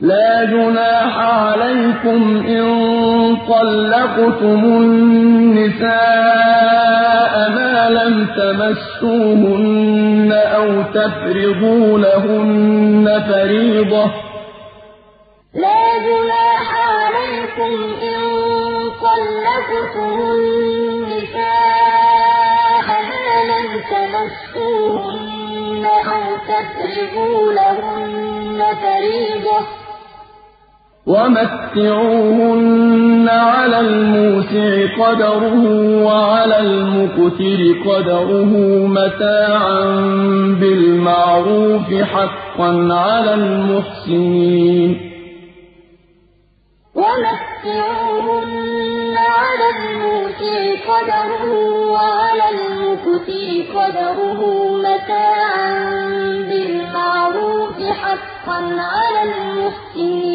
لَّا جُنَاحَ عَلَيْكُمْ إِن طَلَّقْتُمُ النِّسَاءَ مَا لَمْ تَمَسُّوهُنَّ أَوْ تَفْرِضُوا لَهُنَّ فَرِيضَةً ۚ. وَمَتِّعُوهُنَّ عَلَى الْمُوسِعِ قَدَرُهُ وَعَلَى الْمُقْتِرِ قَدَرُهُ مَتَاعًا بِالْمَعْرُوفِ ۖ حَقًّا عَلَى الْمُحْسِنِينَ. وَمَتِّعُوهُنَّ عَلَى الْمُوسِعِ قَدَرُهُ وَعَلَى الْمُقْتِرِ قَدَرُهُ مَتَاعًا بِالْمَعْرُوفِ ۖ حَقًّا عَلَى الْمُحْسِنِينَ.